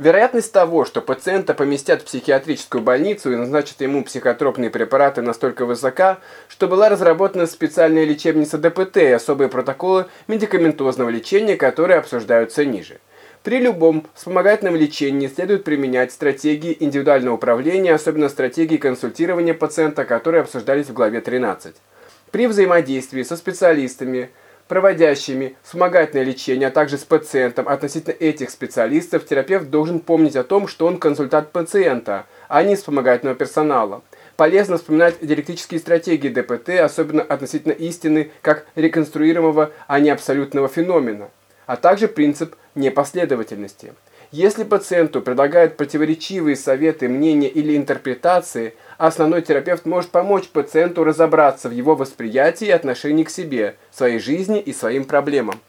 Вероятность того, что пациента поместят в психиатрическую больницу и назначат ему психотропные препараты настолько высока, что была разработана специальная лечебница ДПТ и особые протоколы медикаментозного лечения, которые обсуждаются ниже. При любом вспомогательном лечении следует применять стратегии индивидуального управления, особенно стратегии консультирования пациента, которые обсуждались в главе 13. При взаимодействии со специалистами, проводящими вспомогательное лечение, а также с пациентом относительно этих специалистов, терапевт должен помнить о том, что он консультант пациента, а не вспомогательного персонала. Полезно вспоминать диалектические стратегии ДПТ, особенно относительно истины как реконструируемого, а не абсолютного феномена, а также принцип непоследовательности. Если пациенту предлагают противоречивые советы, мнения или интерпретации, основной терапевт может помочь пациенту разобраться в его восприятии и отношении к себе, своей жизни и своим проблемам.